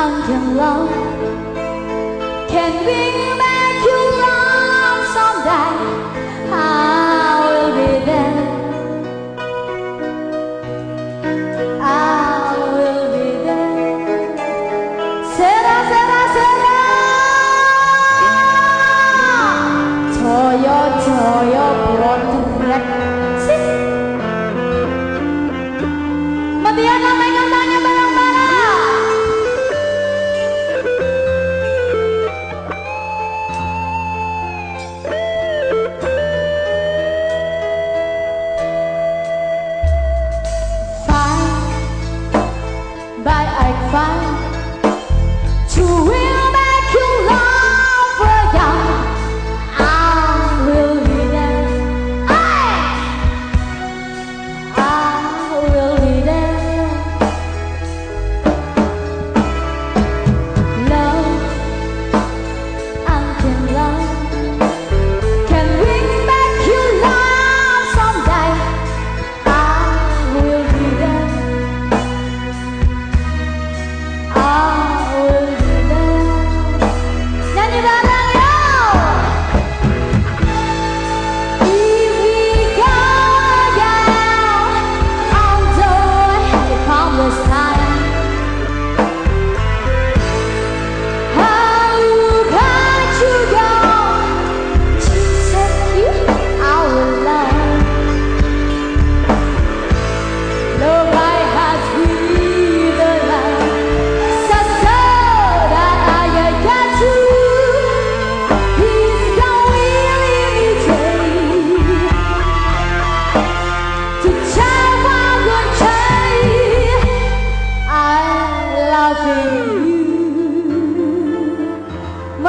苍天老，天明白。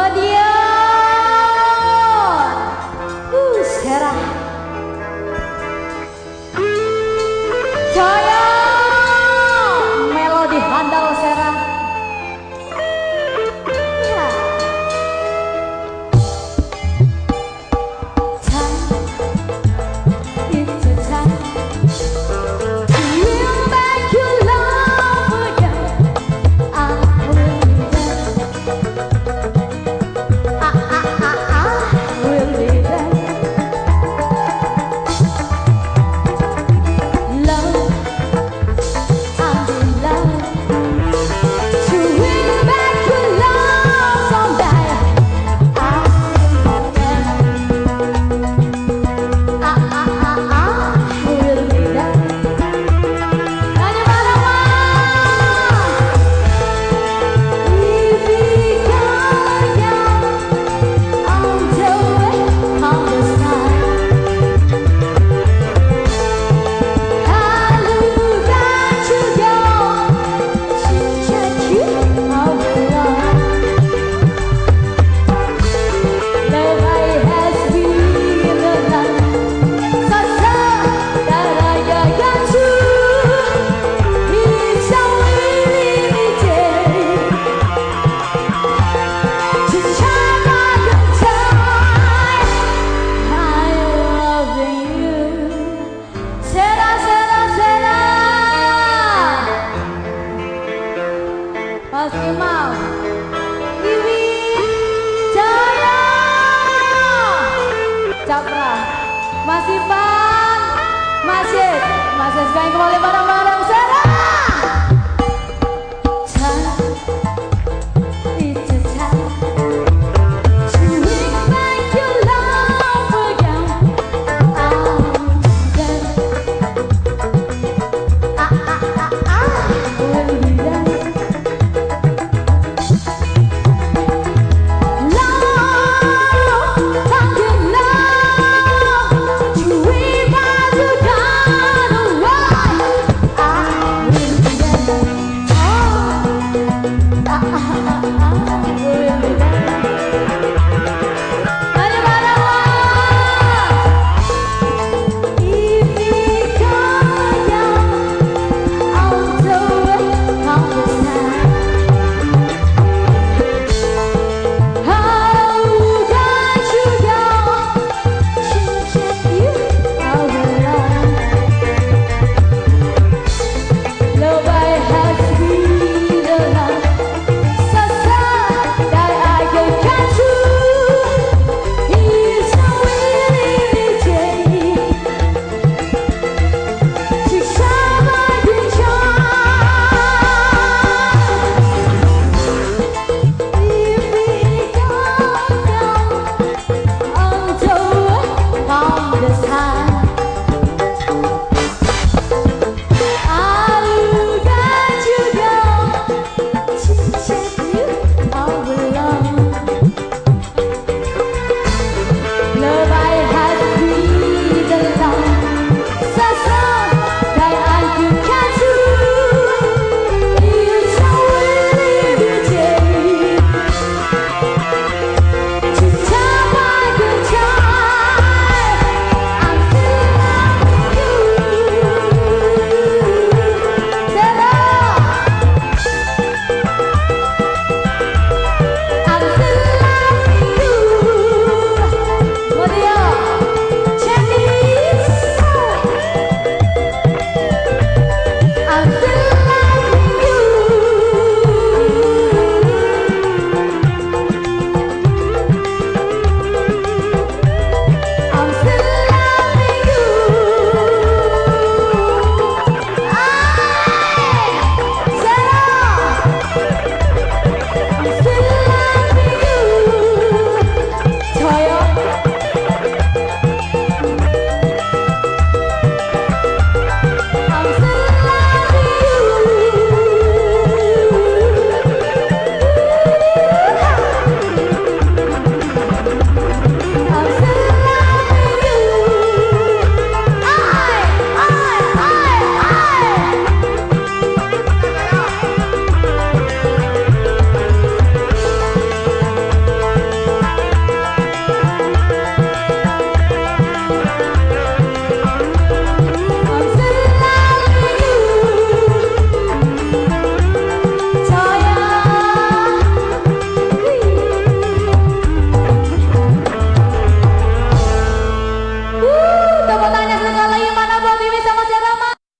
Muhammadiyah Mas Ivan, Mas Yes, Mas Yes kembali pada Mas.